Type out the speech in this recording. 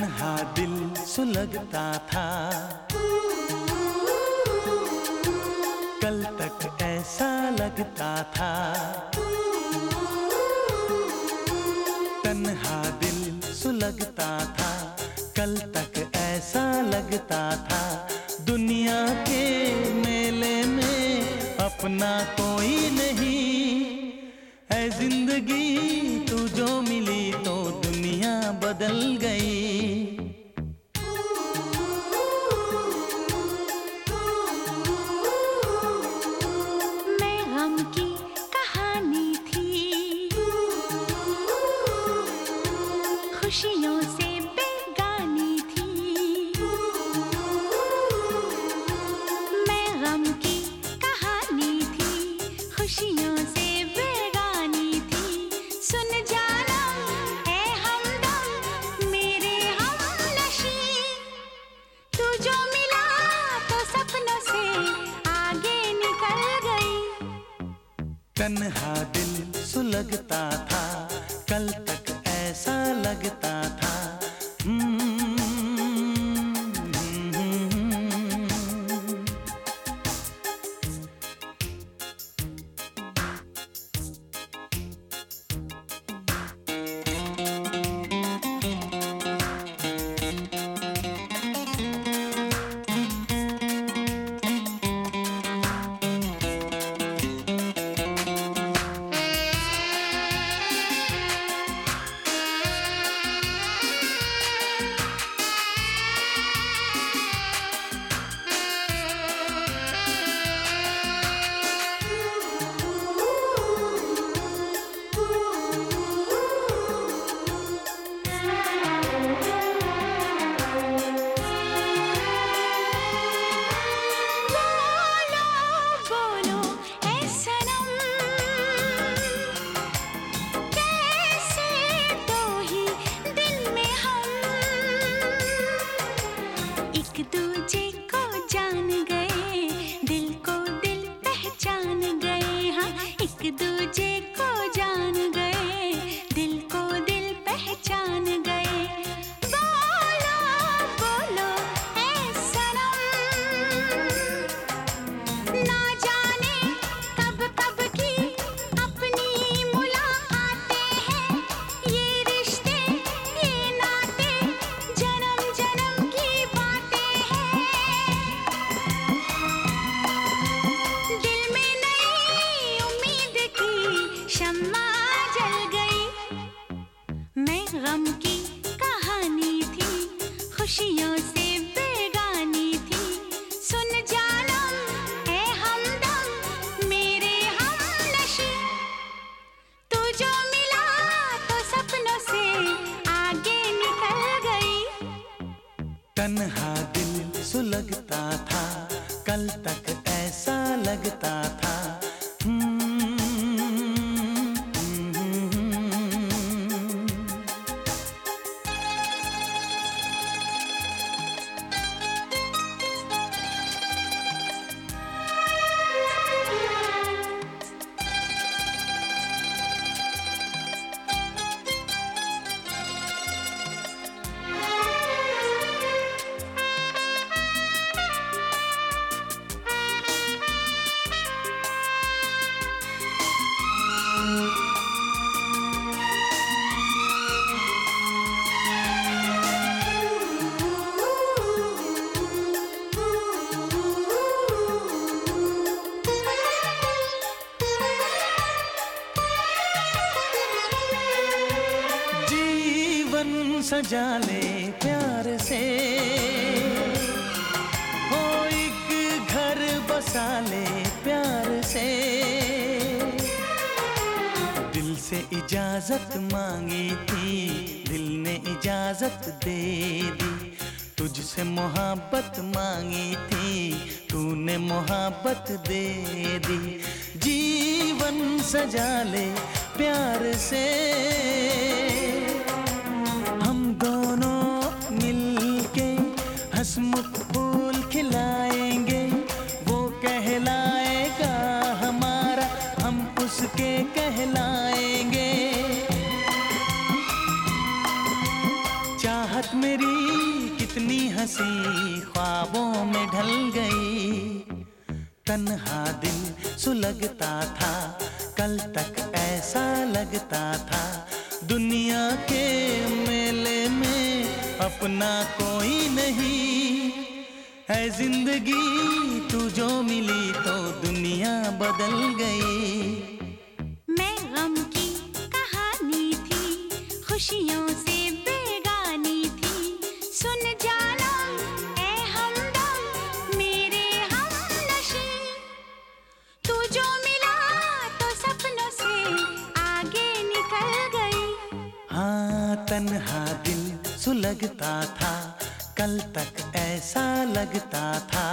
दिल सुलगता था। कल तक ऐसा लगता था। तन्हा दिल सुलगता था। कल तक ऐसा लगता था। दुनिया के मेले में अपना कोई नहीं। है ज़िंदगी तन्हा दिल सुलगता था कल तक ऐसा लगता था। एक दूजे दिल सुलगता था। कल तक सजा ले प्यार से। हो एक घर बसा ले प्यार से। दिल से इजाज़त मांगी थी, दिल ने इजाज़त दे दी। तुझसे मोहब्बत मांगी थी, तूने मोहब्बत दे दी। जीवन सजा ले प्यार से। तन्हा दिल सुलगता था। कल तक ऐसा लगता था। दुनिया के मेले में अपना कोई नहीं। है ज़िंदगी तू जो मिली तो दुनिया बदल गई। मैं गम की कहानी थी, खुशियों तन्हा दिल सुलगता था कल तक ऐसा लगता था।